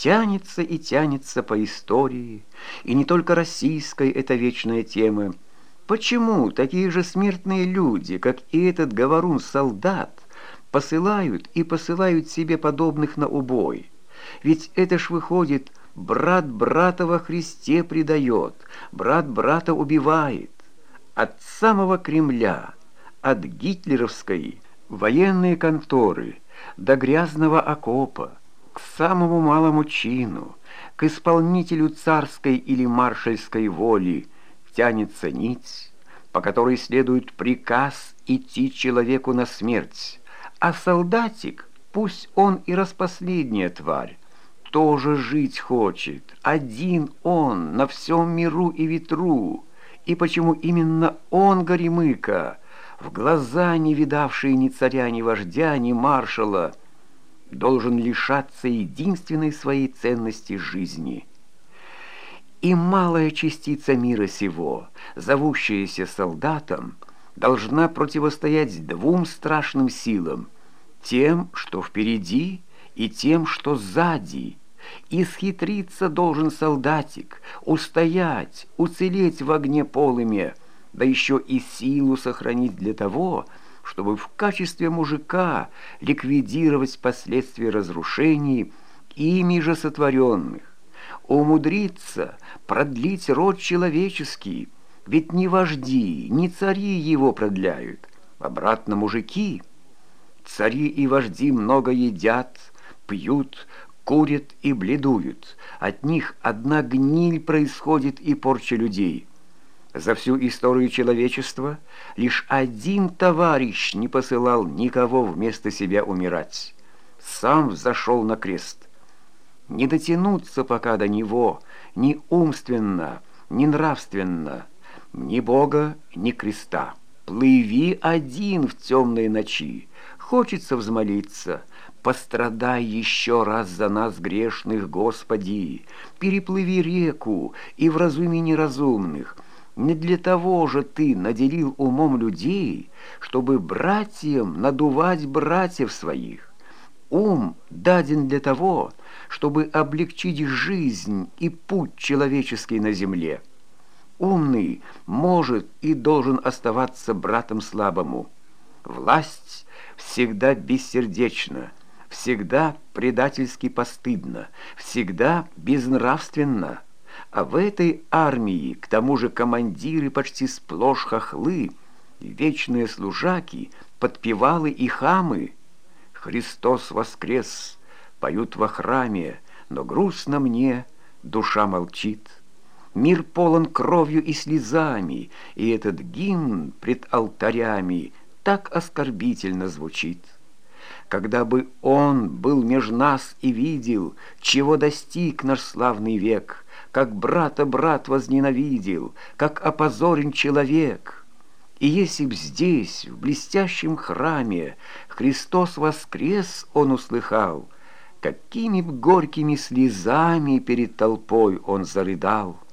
тянется и тянется по истории, и не только российской это вечная тема. Почему такие же смертные люди, как и этот говорун-солдат, посылают и посылают себе подобных на убой? Ведь это ж выходит, брат брата во Христе предает, брат брата убивает. От самого Кремля, от гитлеровской военной конторы до грязного окопа, к самому малому чину, к исполнителю царской или маршальской воли тянется нить, по которой следует приказ идти человеку на смерть, а солдатик, пусть он и распоследняя тварь, тоже жить хочет, один он на всем миру и ветру, и почему именно он, Горемыка, в глаза не видавший ни царя, ни вождя, ни маршала, должен лишаться единственной своей ценности жизни. И малая частица мира сего, зовущаяся солдатом, должна противостоять двум страшным силам, тем, что впереди, и тем, что сзади. И схитриться должен солдатик, устоять, уцелеть в огне полыми, да еще и силу сохранить для того, чтобы в качестве мужика ликвидировать последствия разрушений, ими же сотворенных, умудриться продлить род человеческий, ведь ни вожди, ни цари его продляют, обратно мужики. Цари и вожди много едят, пьют, курят и бледуют, от них одна гниль происходит и порча людей». За всю историю человечества лишь один товарищ не посылал никого вместо себя умирать. Сам взошел на крест. Не дотянуться пока до него ни умственно, ни нравственно, ни Бога, ни креста. Плыви один в темной ночи. Хочется взмолиться. Пострадай еще раз за нас, грешных, Господи. Переплыви реку и вразуми неразумных — не для того же ты наделил умом людей, чтобы братьям надувать братьев своих. Ум даден для того, чтобы облегчить жизнь и путь человеческий на земле. Умный может и должен оставаться братом слабому. Власть всегда бессердечна, всегда предательски постыдна, всегда безнравственна. А в этой армии, к тому же командиры почти сплошь хохлы, вечные служаки, подпевалы и хамы. Христос воскрес, поют во храме, но грустно мне, душа молчит. Мир полон кровью и слезами, и этот гимн пред алтарями так оскорбительно звучит. Когда бы он был меж нас и видел, чего достиг наш славный век — как брата брат возненавидел, как опозорен человек. И если б здесь, в блестящем храме, Христос воскрес он услыхал, какими б горькими слезами перед толпой он зарыдал —